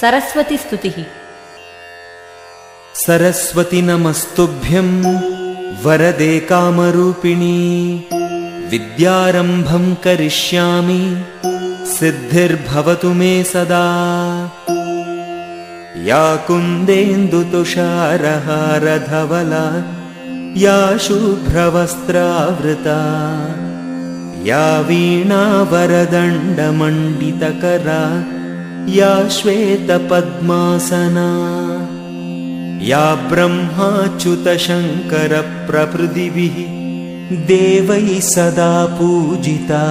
सरस्वतीस्तुतिः सरस्वति नमस्तुभ्यं वरदे कामरूपिणी विद्यारम्भं करिष्यामि सिद्धिर्भवतु मे सदा। या कुन्देन्दुतुषारहारधवला या शुभ्रवस्त्रावृता या वीणावरदण्डमण्डितकरा या श्वेतपद्मासना या ब्रह्माच्युतशङ्करप्रभृतिभिः देवैः सदा पूजिता।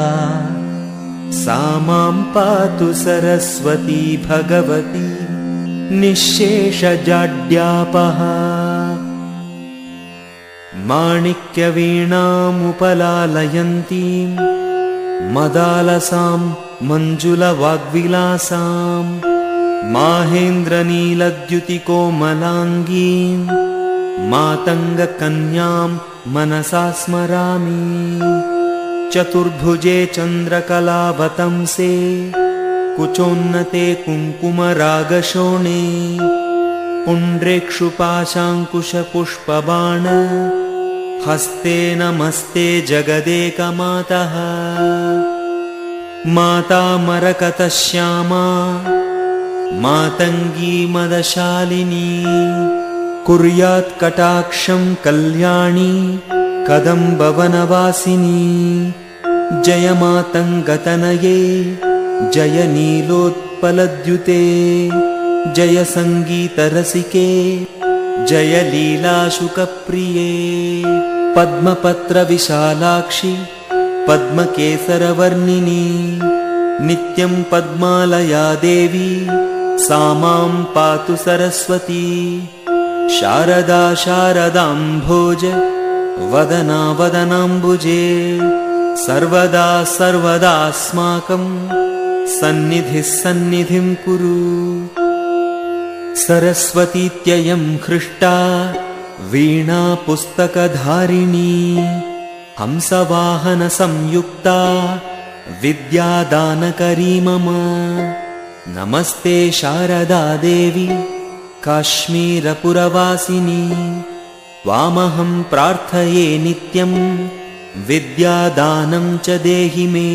सा मां पातु सरस्वती भगवती निःशेषजाड्यापः। माणिक्यवीणामुपलालयन्तीं मदालसां मञ्जुलवाग्विलासाम् माहेन्द्रनीलद्युतिकोमलाङ्गीं मातङ्गकन्यां मनसा स्मरामि। चतुर्भुजे चन्द्रकलावतंसे कुचोन्नते कुङ्कुमरागशोणे पुण्ड्रेक्षुपाशाङ्कुशपुष्पबाण हस्ते नमस्ते जगदेकमातः। माता मरकतश्यामा मातङ्गी मदशालिनी कुर्यात्कटाक्षं कल्याणी कदम्बवनवासिनी जय मातङ्गतनये जय नीलोत्पलद्युते जय सङ्गीतरसिके जय लीलाशुकप्रिये पद्मपत्रविशालाक्षि पद्मकेसरवर्णिनी नित्यं पद्मालया देवी सा मां पातु सरस्वती शारदा शारदाम्भोज वदना वदनाम्बुजे सर्वदा सर्वदास्माकं सन्निधिः सन्निधिं कुरु। सरस्वतीत्ययं हृष्टा वीणा पुस्तकधारिणी हंसवाहनसंयुक्ता विद्यादानकरी मम नमस्ते शारदा देवी काश्मीरपुरवासिनी। त्वामहं प्रार्थये नित्यं विद्यादानं च देहि मे